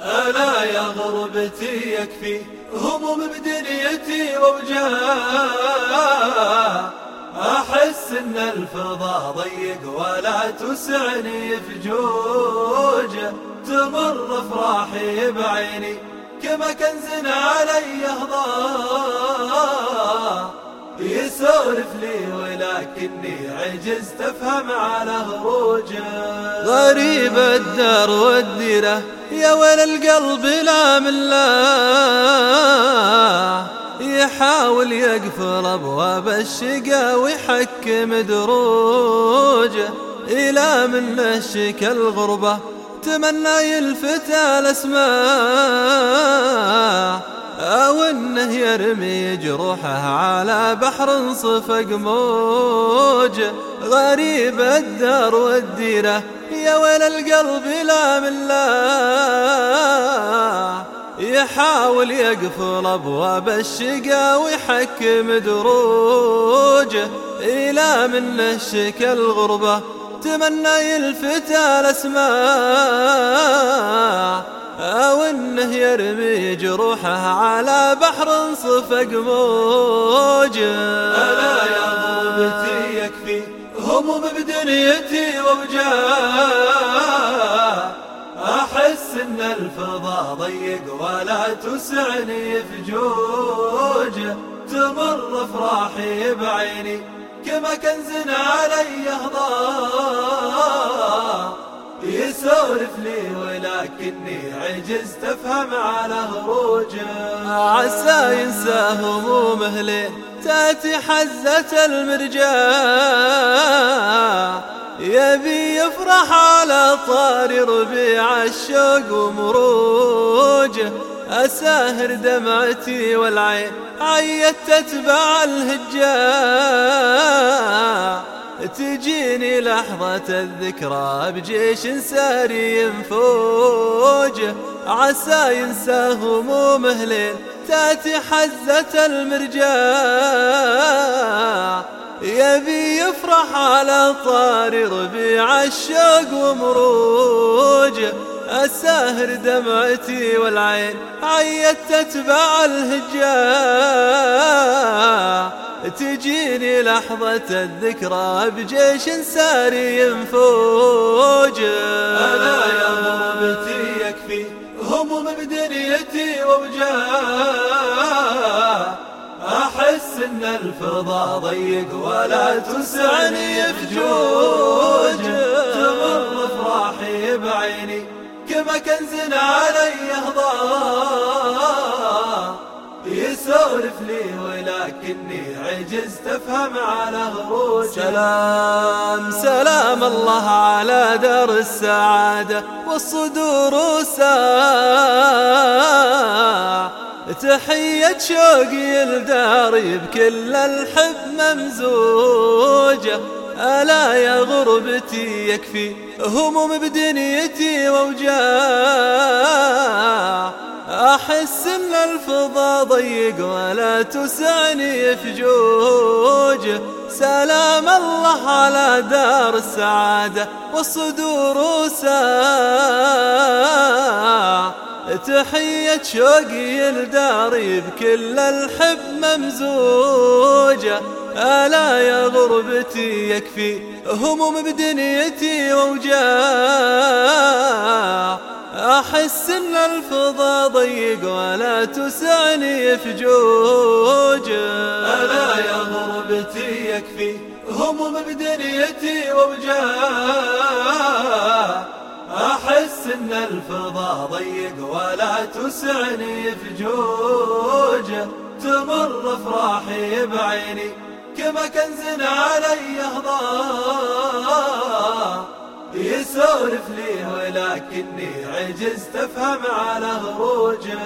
ألا يا غربتي يكفي هموم بدنيتي ووجاه أحس إن الفضا ضيق ولا تسعني فجوجه تمر أفراحي بعيني كما كنز علي هضاه يسولف لي ولكني عجزت أفهم على هروجه غريب الدار والديرة يا ويل القلب لا من الله يحاول يقفل أبواب الشقا ويحكم دروجه. إلى من الشكا الغربة تمنى يلفت الأسماء. أو إنه يرمي جروحه على بحر صفق موج. غريب الدار والديرة يا ويل القلب لا من لا. يحاول يقفل أبواب الشقا ويحكم دروجه إلى من الشكا الغربة تمنى يلفت الأسماء. أو إنه يرمي جروحه على بحر صفق موج ألا يا غربتي يكفي هموم بدنيتي ووجاه أحس إن الفضا ضيق ولا تسعني فجوجه تمر أفراحي بعيني كما كنز علي هضاه يسولف لي ولكني عجزت افهم على هروجه. عسى ينسى همومه لين تأتي حزة المرجاه يبي يفرح على طاري ربيع الشوق ومروجه أساهر دمعتي والعين عيت تتبع الهجاه تجيني لحظة الذكرى بجيش ساري ينفوج. عسى ينسى همومه لين تاتي حزة المرجاع يبي يفرح على طاري ربيع الشوق ومروج. الساهر دمعتي والعين عيت تتبع الهجاء تجيني لحظة الذكرى بجيش ساري ينفوج. ألا يا غربتي يكفي هموم بدنيتي ووجاه أحس إن الفضا ضيق ولا تسعني فجوج تمر أفراحي بعيني كما كنز علي هضاه يسولف لي ولكني عجزت أفهم على هروج سلام سلام الله على دار السعادة والصدور ساعة. تحية شوقي لداري بكل الحب ممزوجة. ألا يا غربتي يكفي هموم بدنيتي ووجاه أحس الفضا ضيق ولا تسعني فجوج سلام الله على دار السعادة والصدور ساع تحية شوقي لداري بكل الحب ممزوجة ألا يا غربتي يكفي هموم بدنيتي ووجاه أحس إن الفضا ضيق ولا تسعني فجوج ألا يا غربتي يكفي هموم بدنيتي ووجاه أحس إن الفضا ضيق ولا تسعني فجوج تمر أفراحي بعيني كما كنز علي هضاه يسولف لي ولكني عجزت أفهم على هروجه.